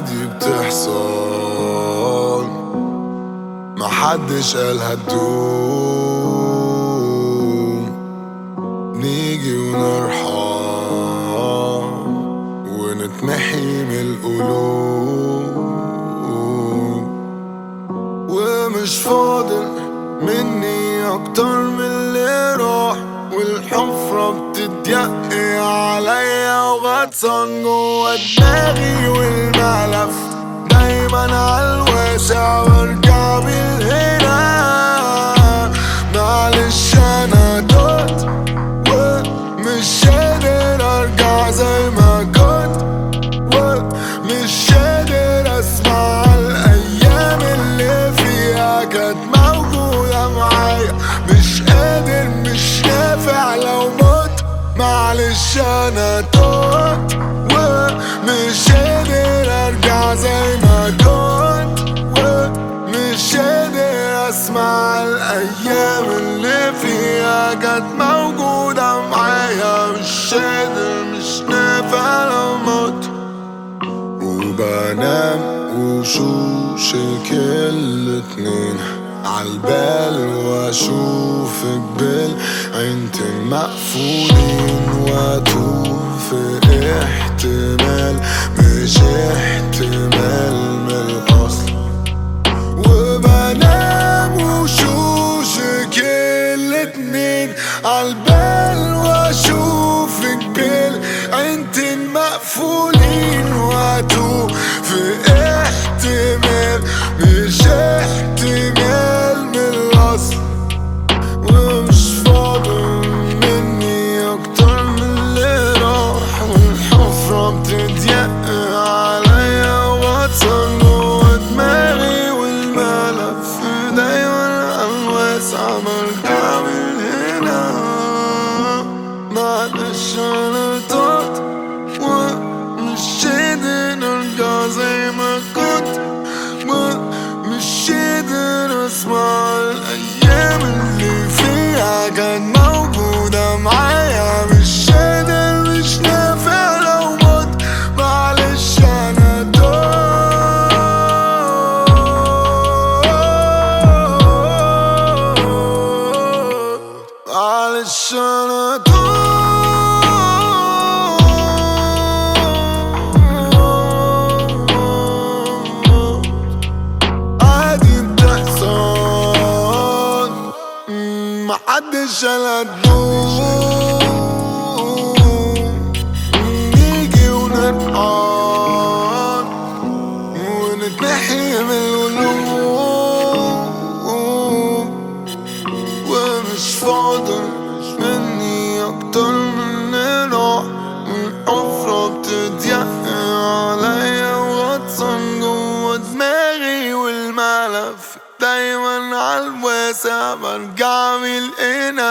عادي بتحصل. محدش قال هتدوم نيجي ونرحم ونتمحي من القلوب ومش فاضل مني أكتر من والحفرة بتضيق عليا وغطسان جوا دماغي والملف دايما عالواسع برجع بالهنا معلش أنا دوت ومش قادر ارجع زي ما كنت ومش قادر اسمع أنا توت ومش قادر أرجع زي ما كنت ومش قادر أسمع الأيام اللي فيها كانت موجودة معايا. مش قادر مش نافع مت وبنام وشوشك الاتنين عالبال وأشوفك بالعينتين مقفولين واشوفك بالعينتين مقفولين واتوه في احتمال مش احتمال من الأصل ومش فاضل مني أكتر من اللي راح والحفرة بتضيق عليا واتسن جوا دماغي والملف دايما الواسع برجع من هنا. معلش أنا طرت محدش قال هتدوم نيجي ونرقص ونتنحي من القلوب ومش فاضل مني أكتر من راح برجع من القنا